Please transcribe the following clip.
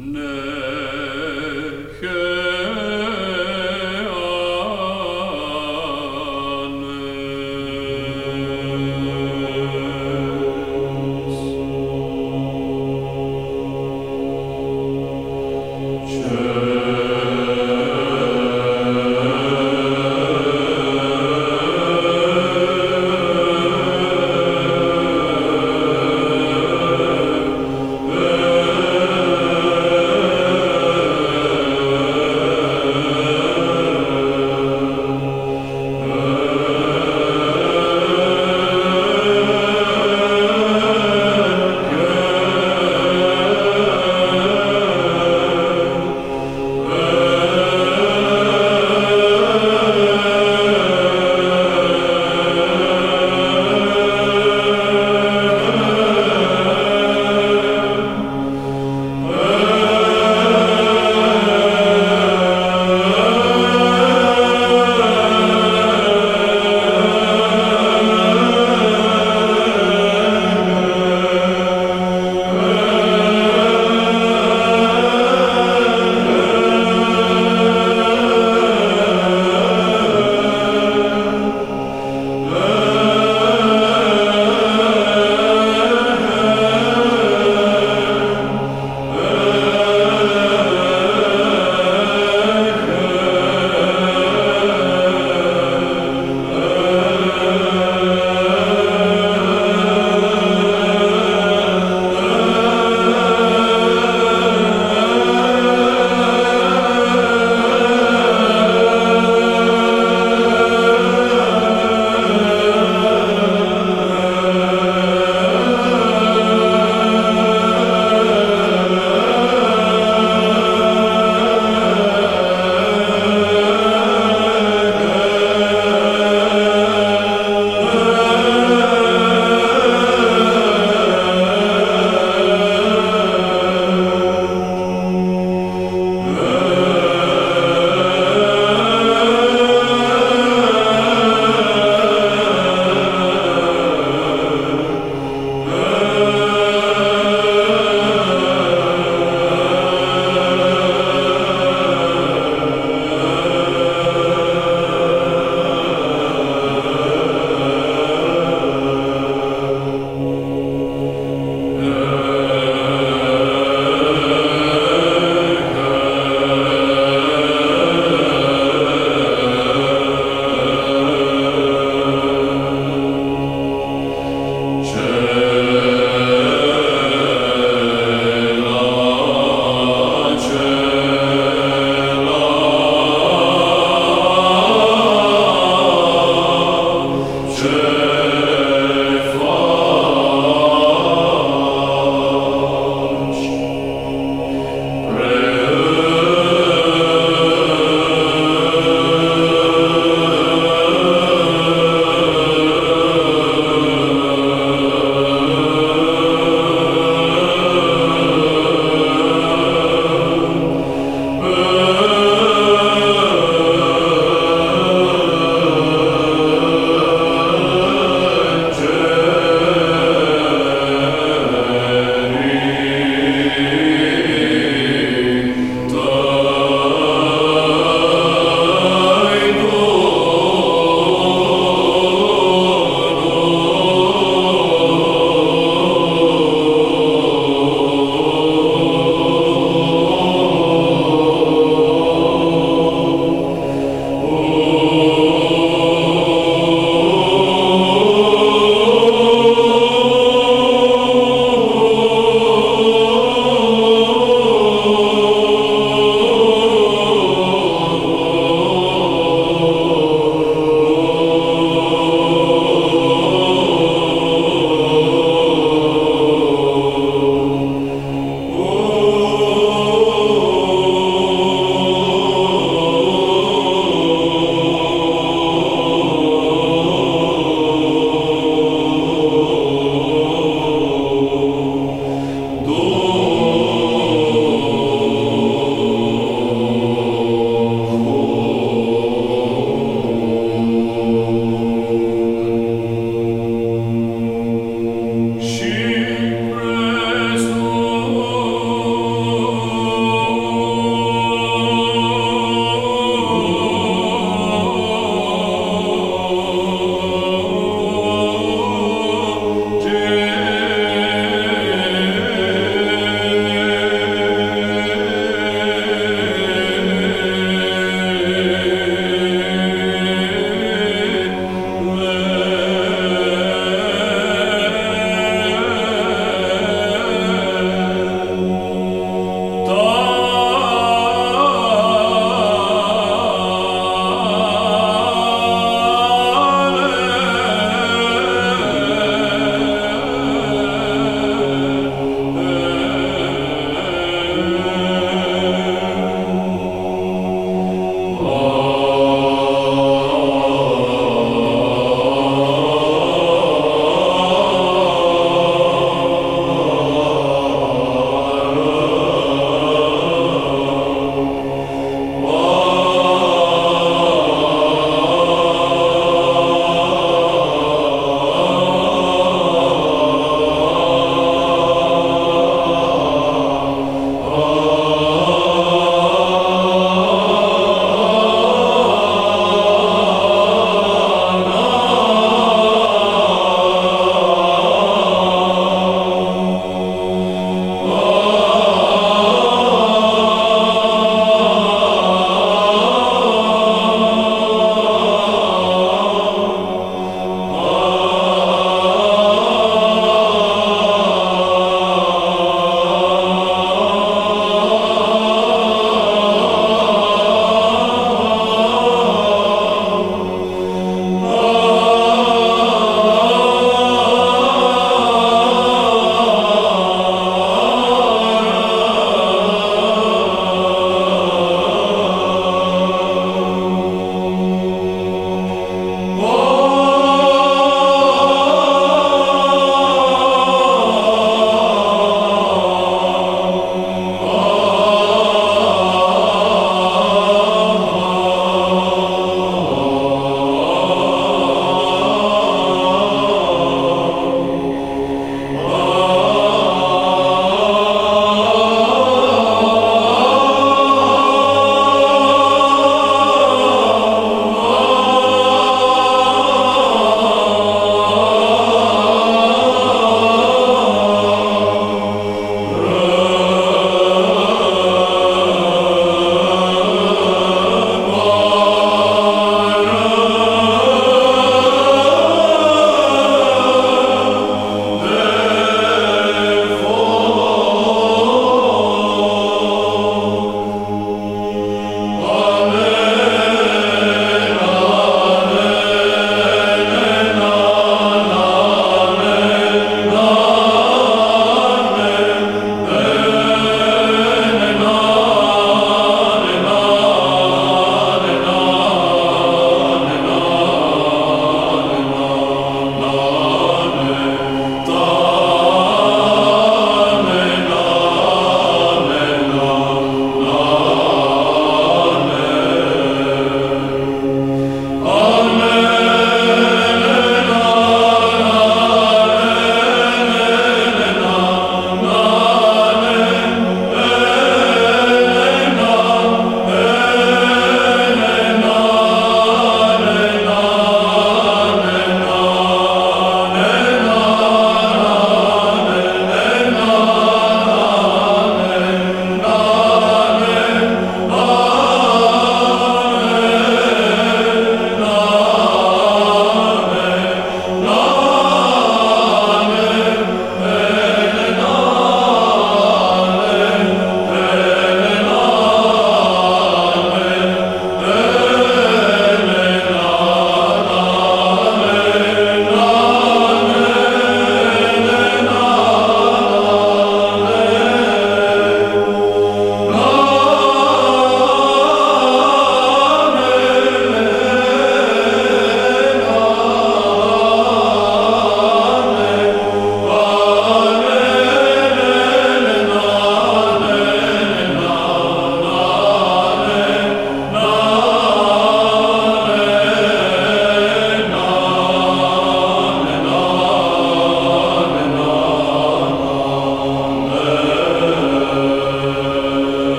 No.